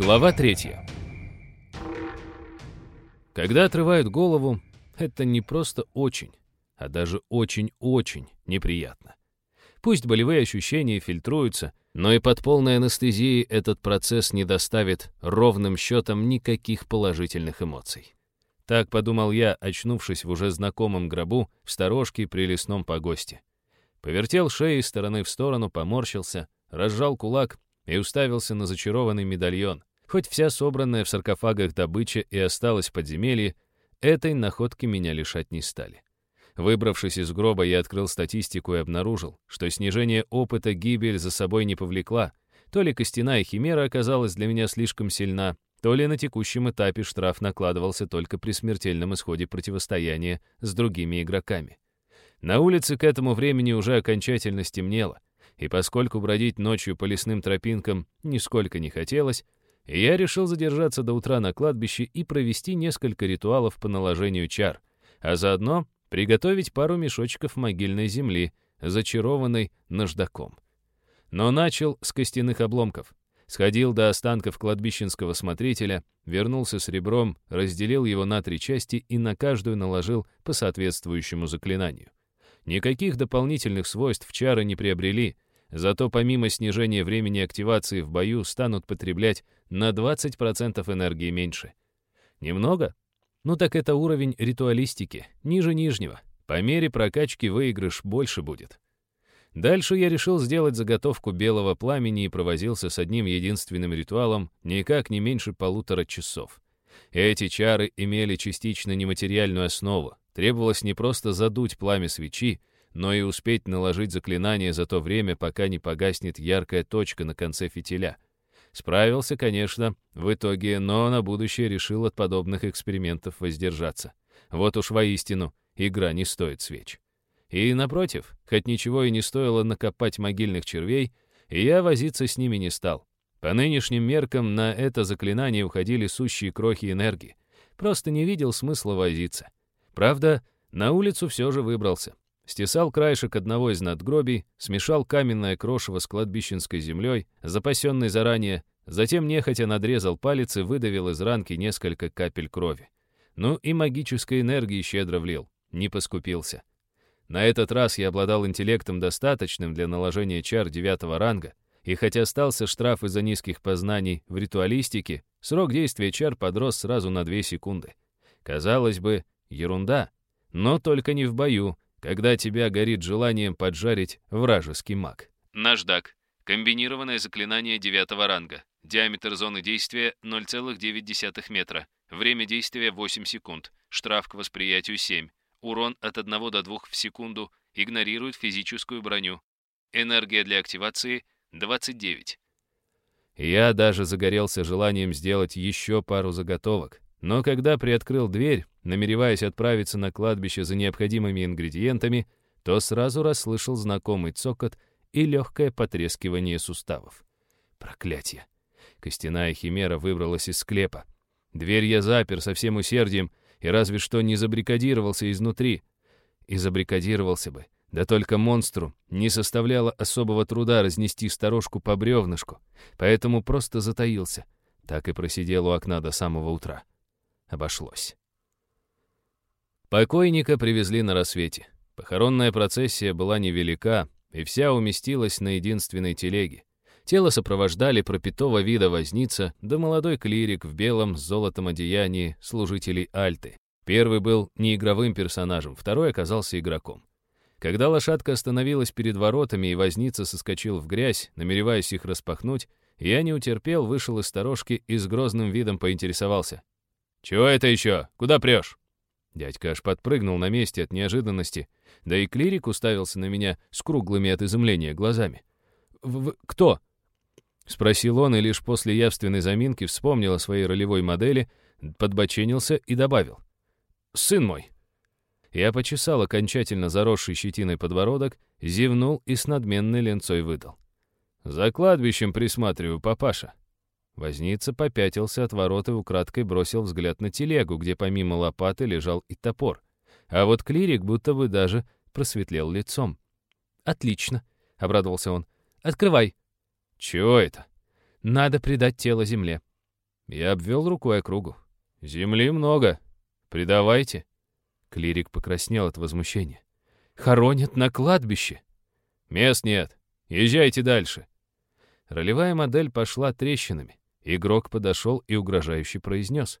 Глава третья. Когда отрывают голову, это не просто очень, а даже очень-очень неприятно. Пусть болевые ощущения фильтруются, но и под полной анестезией этот процесс не доставит ровным счетом никаких положительных эмоций. Так подумал я, очнувшись в уже знакомом гробу в сторожке при лесном погосте. Повертел шеей из стороны в сторону, поморщился, разжал кулак и уставился на зачарованный медальон. Хоть вся собранная в саркофагах добыча и осталась в подземелье, этой находки меня лишать не стали. Выбравшись из гроба, я открыл статистику и обнаружил, что снижение опыта гибель за собой не повлекла. То ли костяная химера оказалась для меня слишком сильна, то ли на текущем этапе штраф накладывался только при смертельном исходе противостояния с другими игроками. На улице к этому времени уже окончательно стемнело, и поскольку бродить ночью по лесным тропинкам нисколько не хотелось, я решил задержаться до утра на кладбище и провести несколько ритуалов по наложению чар, а заодно приготовить пару мешочков могильной земли, зачарованной наждаком. Но начал с костяных обломков. Сходил до останков кладбищенского смотрителя, вернулся с ребром, разделил его на три части и на каждую наложил по соответствующему заклинанию. Никаких дополнительных свойств чары не приобрели, зато помимо снижения времени активации в бою станут потреблять на 20% энергии меньше. Немного? Ну так это уровень ритуалистики, ниже нижнего. По мере прокачки выигрыш больше будет. Дальше я решил сделать заготовку белого пламени и провозился с одним единственным ритуалом никак не меньше полутора часов. Эти чары имели частично нематериальную основу. Требовалось не просто задуть пламя свечи, но и успеть наложить заклинание за то время, пока не погаснет яркая точка на конце фитиля. Справился, конечно, в итоге, но на будущее решил от подобных экспериментов воздержаться. Вот уж воистину, игра не стоит свеч. И, напротив, хоть ничего и не стоило накопать могильных червей, я возиться с ними не стал. По нынешним меркам на это заклинание уходили сущие крохи энергии. Просто не видел смысла возиться. Правда, на улицу все же выбрался. Стесал краешек одного из надгробий, смешал каменное крошево с кладбищенской землей, запасенной заранее, затем нехотя надрезал палец и выдавил из ранки несколько капель крови. Ну и магической энергии щедро влил, не поскупился. На этот раз я обладал интеллектом достаточным для наложения чар девятого ранга, и хотя остался штраф из-за низких познаний в ритуалистике, срок действия чар подрос сразу на две секунды. Казалось бы, ерунда, но только не в бою, когда тебя горит желанием поджарить вражеский маг. Наждак. Комбинированное заклинание девятого ранга. Диаметр зоны действия 0,9 метра. Время действия 8 секунд. Штраф к восприятию 7. Урон от 1 до 2 в секунду. Игнорирует физическую броню. Энергия для активации 29. Я даже загорелся желанием сделать еще пару заготовок. Но когда приоткрыл дверь, намереваясь отправиться на кладбище за необходимыми ингредиентами, то сразу расслышал знакомый цокот и легкое потрескивание суставов. Проклятие! Костяная химера выбралась из склепа. Дверь я запер со всем усердием и разве что не забрикадировался изнутри. И забрикадировался бы. Да только монстру не составляло особого труда разнести сторожку по бревнышку, поэтому просто затаился. Так и просидел у окна до самого утра. Обошлось. Покойника привезли на рассвете. Похоронная процессия была невелика, и вся уместилась на единственной телеге. Тело сопровождали пропитого вида возница, да молодой клирик в белом с золотом одеянии служителей Альты. Первый был неигровым персонажем, второй оказался игроком. Когда лошадка остановилась перед воротами и возница соскочил в грязь, намереваясь их распахнуть, я не утерпел, вышел из сторожки и с грозным видом поинтересовался. «Чего это еще? Куда прешь?» Дядька аж подпрыгнул на месте от неожиданности, да и клирик уставился на меня с круглыми от изумления глазами. «В кто?» — спросил он, и лишь после явственной заминки вспомнил о своей ролевой модели, подбоченился и добавил. «Сын мой». Я почесал окончательно заросший щетиной подбородок, зевнул и с надменной ленцой выдал. «За кладбищем присматриваю, папаша». Возница попятился от ворот и украдкой бросил взгляд на телегу, где помимо лопаты лежал и топор. А вот клирик будто бы даже просветлел лицом. «Отлично», — обрадовался он. «Открывай». «Чего это?» «Надо предать тело земле». Я обвел рукой округу. «Земли много. Придавайте». Клирик покраснел от возмущения. «Хоронят на кладбище». «Мест нет. Езжайте дальше». Ролевая модель пошла трещинами. Игрок подошел и угрожающе произнес.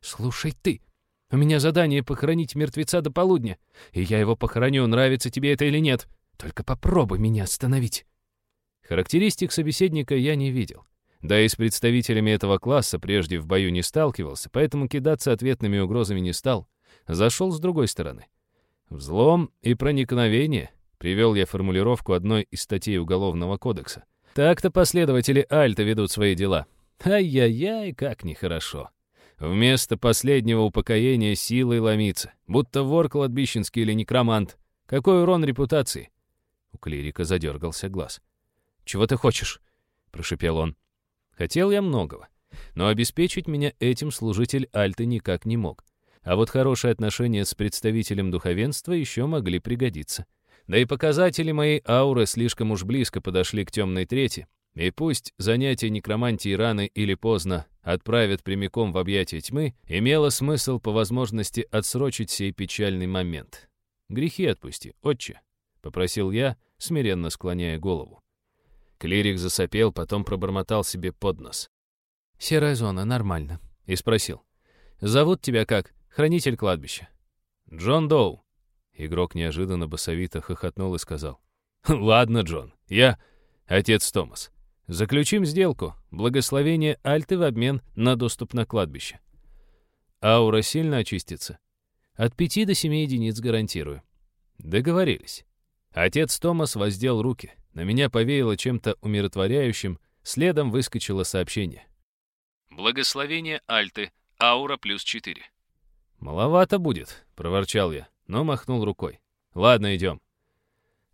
«Слушай ты, у меня задание похоронить мертвеца до полудня, и я его похороню, нравится тебе это или нет. Только попробуй меня остановить». Характеристик собеседника я не видел. Да и с представителями этого класса прежде в бою не сталкивался, поэтому кидаться ответными угрозами не стал. Зашел с другой стороны. «Взлом и проникновение», — привел я формулировку одной из статей Уголовного кодекса. Так-то последователи Альта ведут свои дела. Ай-яй-яй, как нехорошо. Вместо последнего упокоения силой ломиться, будто вор кладбищенский или некромант. Какой урон репутации? У клирика задергался глаз. «Чего ты хочешь?» — прошипел он. Хотел я многого, но обеспечить меня этим служитель Альты никак не мог. А вот хорошие отношения с представителем духовенства еще могли пригодиться. Да и показатели моей ауры слишком уж близко подошли к темной трети, и пусть занятие некромантии рано или поздно отправят прямиком в объятия тьмы, имело смысл по возможности отсрочить сей печальный момент. «Грехи отпусти, отче», — попросил я, смиренно склоняя голову. Клирик засопел, потом пробормотал себе под нос. «Серая зона, нормально». И спросил. «Зовут тебя как? Хранитель кладбища». «Джон Доу». Игрок неожиданно басовито хохотнул и сказал. «Ладно, Джон, я отец Томас. Заключим сделку. Благословение Альты в обмен на доступ на кладбище. Аура сильно очистится. От пяти до семи единиц гарантирую. Договорились. Отец Томас воздел руки. На меня повеяло чем-то умиротворяющим, следом выскочило сообщение. «Благословение Альты, аура плюс четыре». «Маловато будет», — проворчал я, но махнул рукой. «Ладно, идем».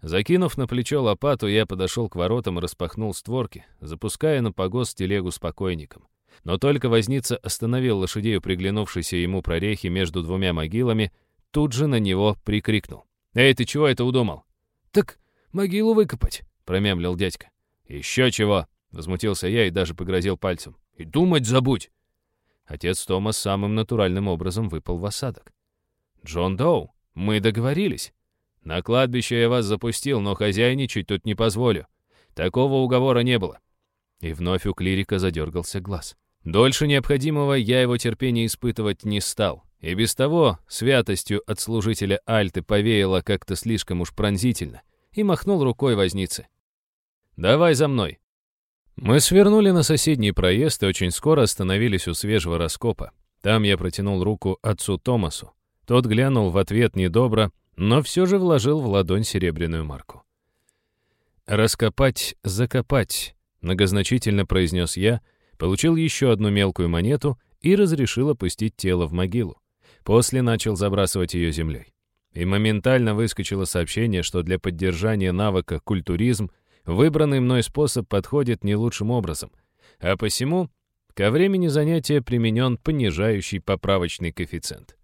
Закинув на плечо лопату, я подошел к воротам и распахнул створки, запуская на погост телегу с покойником. Но только возница остановил лошадей у приглянувшейся ему прорехи между двумя могилами, тут же на него прикрикнул. «Эй, ты чего это удумал?» «Так могилу выкопать», — промямлил дядька. «Еще чего!» — возмутился я и даже погрозил пальцем. «И думать забудь!» Отец Томас самым натуральным образом выпал в осадок. «Джон Доу, мы договорились. На кладбище я вас запустил, но хозяйничать тут не позволю. Такого уговора не было». И вновь у клирика задергался глаз. Дольше необходимого я его терпения испытывать не стал. И без того святостью от служителя Альты повеяло как-то слишком уж пронзительно и махнул рукой возницы. «Давай за мной». Мы свернули на соседний проезд и очень скоро остановились у свежего раскопа. Там я протянул руку отцу Томасу. Тот глянул в ответ недобро, но все же вложил в ладонь серебряную марку. «Раскопать, закопать», — многозначительно произнес я, получил еще одну мелкую монету и разрешил опустить тело в могилу. После начал забрасывать ее землей и моментально выскочило сообщение, что для поддержания навыка культуризм выбранный мной способ подходит не лучшим образом, а посему ко времени занятия применен понижающий поправочный коэффициент.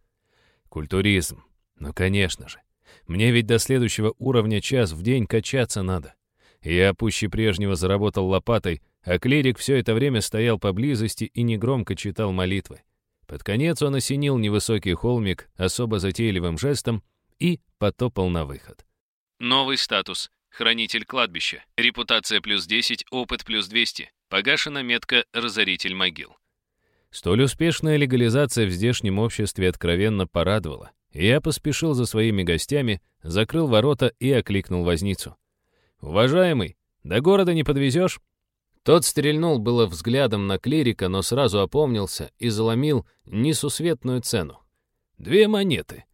Культуризм. Ну, конечно же. Мне ведь до следующего уровня час в день качаться надо. Я пуще прежнего заработал лопатой, а клирик все это время стоял поблизости и негромко читал молитвы. Под конец он осенил невысокий холмик особо затейливым жестом и потопал на выход. Новый статус. Хранитель кладбища. Репутация плюс 10, опыт плюс 200. Погашена метка «Разоритель могил». Столь успешная легализация в здешнем обществе откровенно порадовала. Я поспешил за своими гостями, закрыл ворота и окликнул возницу. «Уважаемый, до города не подвезешь?» Тот стрельнул было взглядом на клирика, но сразу опомнился и заломил несусветную цену. «Две монеты.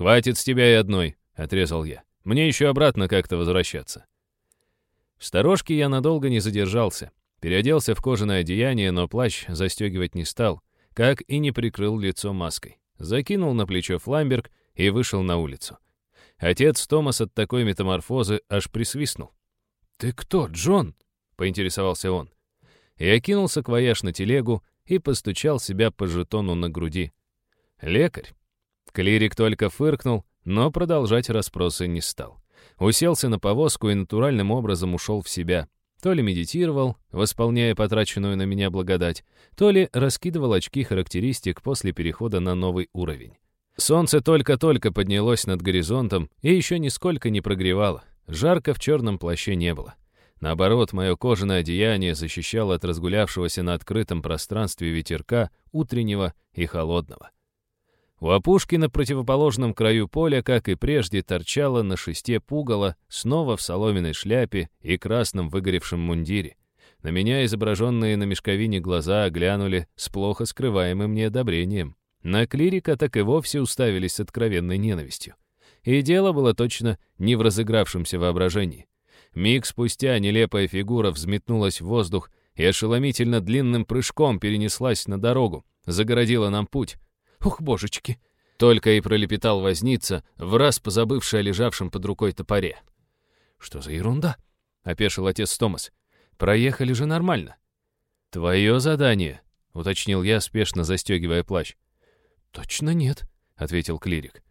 «Хватит с тебя и одной», — отрезал я. «Мне еще обратно как-то возвращаться». В сторожке я надолго не задержался. Переоделся в кожаное одеяние, но плащ застегивать не стал, как и не прикрыл лицо маской. Закинул на плечо фламберг и вышел на улицу. Отец Томас от такой метаморфозы аж присвистнул. «Ты кто, Джон?» — поинтересовался он. Я кинулся к вояж на телегу и постучал себя по жетону на груди. «Лекарь, Клирик только фыркнул, но продолжать расспросы не стал. Уселся на повозку и натуральным образом ушел в себя. То ли медитировал, восполняя потраченную на меня благодать, то ли раскидывал очки характеристик после перехода на новый уровень. Солнце только-только поднялось над горизонтом и еще нисколько не прогревало. Жарко в черном плаще не было. Наоборот, мое кожаное одеяние защищало от разгулявшегося на открытом пространстве ветерка, утреннего и холодного. У опушки на противоположном краю поля, как и прежде, торчало на шесте пугало, снова в соломенной шляпе и красном выгоревшем мундире. На меня изображенные на мешковине глаза глянули с плохо скрываемым неодобрением. На клирика так и вовсе уставились с откровенной ненавистью. И дело было точно не в разыгравшемся воображении. Миг спустя нелепая фигура взметнулась в воздух и ошеломительно длинным прыжком перенеслась на дорогу, загородила нам путь. «Ух, божечки!» Только и пролепетал возница, в раз позабывший о лежавшем под рукой топоре. «Что за ерунда?» — опешил отец Томас. «Проехали же нормально». «Твое задание», — уточнил я, спешно застегивая плащ. «Точно нет», — ответил клирик.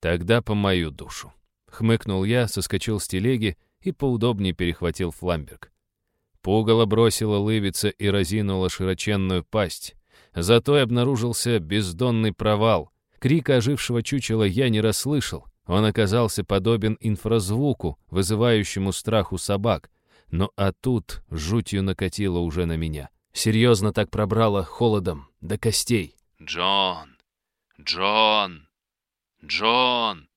«Тогда по мою душу». Хмыкнул я, соскочил с телеги и поудобнее перехватил фламберг. Пугало бросило лывица и разинуло широченную пасть. Зато и обнаружился бездонный провал. Крика ожившего чучела я не расслышал. Он оказался подобен инфразвуку, вызывающему страх у собак. Но а тут жутью накатило уже на меня. Серьезно так пробрало холодом до костей. «Джон! Джон! Джон!»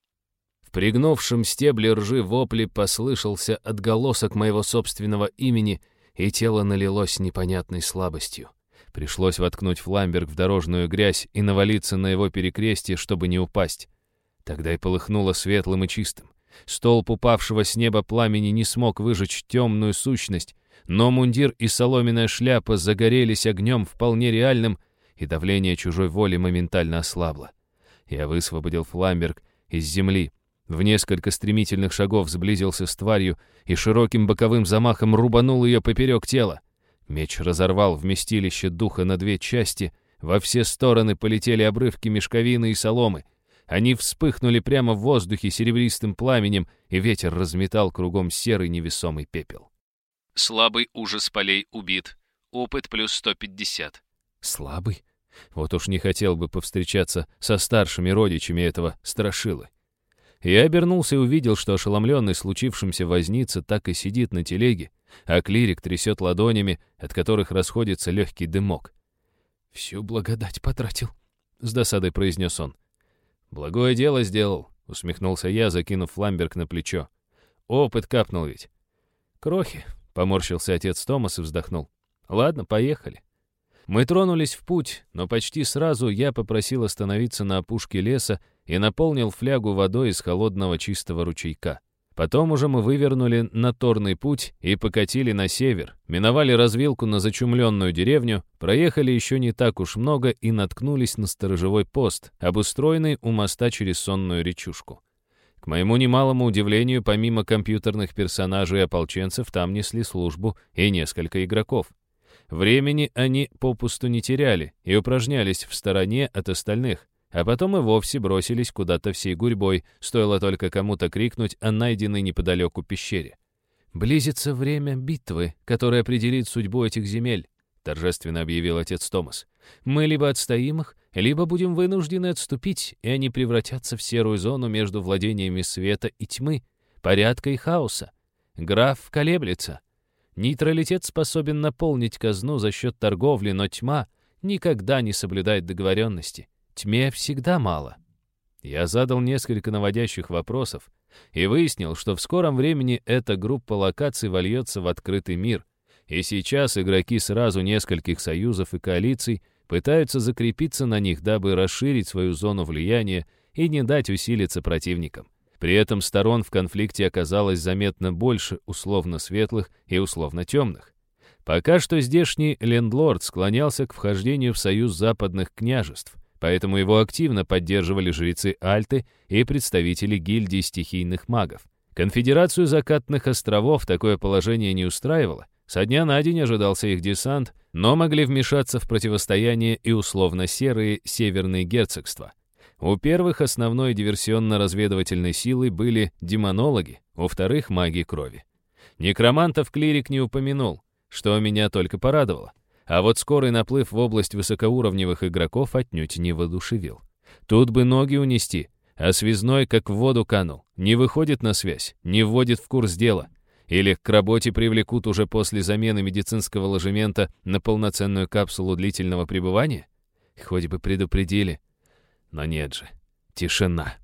В пригнувшем стебле ржи вопли послышался отголосок моего собственного имени, и тело налилось непонятной слабостью. Пришлось воткнуть фламберг в дорожную грязь и навалиться на его перекрестие, чтобы не упасть. Тогда и полыхнуло светлым и чистым. Столб упавшего с неба пламени не смог выжечь темную сущность, но мундир и соломенная шляпа загорелись огнем вполне реальным, и давление чужой воли моментально ослабло. Я высвободил фламберг из земли, в несколько стремительных шагов сблизился с тварью и широким боковым замахом рубанул ее поперек тела. Меч разорвал вместилище духа на две части, во все стороны полетели обрывки мешковины и соломы. Они вспыхнули прямо в воздухе серебристым пламенем, и ветер разметал кругом серый невесомый пепел. Слабый ужас полей убит. Опыт плюс 150. Слабый? Вот уж не хотел бы повстречаться со старшими родичами этого страшилы. Я обернулся и увидел, что ошеломленный случившимся возница так и сидит на телеге, а клирик трясет ладонями, от которых расходится легкий дымок. «Всю благодать потратил», — с досадой произнес он. «Благое дело сделал», — усмехнулся я, закинув фламберг на плечо. «Опыт капнул ведь». «Крохи», — поморщился отец Томас и вздохнул. «Ладно, поехали». Мы тронулись в путь, но почти сразу я попросил остановиться на опушке леса и наполнил флягу водой из холодного чистого ручейка. Потом уже мы вывернули на торный путь и покатили на север, миновали развилку на зачумленную деревню, проехали еще не так уж много и наткнулись на сторожевой пост, обустроенный у моста через сонную речушку. К моему немалому удивлению, помимо компьютерных персонажей и ополченцев, там несли службу и несколько игроков. Времени они попусту не теряли и упражнялись в стороне от остальных, а потом и вовсе бросились куда-то всей гурьбой, стоило только кому-то крикнуть о найденной неподалеку пещере. «Близится время битвы, которая определит судьбу этих земель», торжественно объявил отец Томас. «Мы либо отстоим их, либо будем вынуждены отступить, и они превратятся в серую зону между владениями света и тьмы, порядка и хаоса. Граф колеблется. Нейтралитет способен наполнить казну за счет торговли, но тьма никогда не соблюдает договоренности. Тьме всегда мало. Я задал несколько наводящих вопросов и выяснил, что в скором времени эта группа локаций вольется в открытый мир, и сейчас игроки сразу нескольких союзов и коалиций пытаются закрепиться на них, дабы расширить свою зону влияния и не дать усилиться противникам. При этом сторон в конфликте оказалось заметно больше условно светлых и условно темных. Пока что здешний лендлорд склонялся к вхождению в союз западных княжеств, поэтому его активно поддерживали жрецы Альты и представители гильдии стихийных магов. Конфедерацию закатных островов такое положение не устраивало. Со дня на день ожидался их десант, но могли вмешаться в противостояние и условно-серые северные герцогства. У первых основной диверсионно-разведывательной силой были демонологи, у вторых — маги крови. Некромантов клирик не упомянул, что меня только порадовало. А вот скорый наплыв в область высокоуровневых игроков отнюдь не воодушевил. Тут бы ноги унести, а связной как в воду канул. Не выходит на связь, не вводит в курс дела. Или к работе привлекут уже после замены медицинского ложемента на полноценную капсулу длительного пребывания? Хоть бы предупредили. Но нет же. Тишина.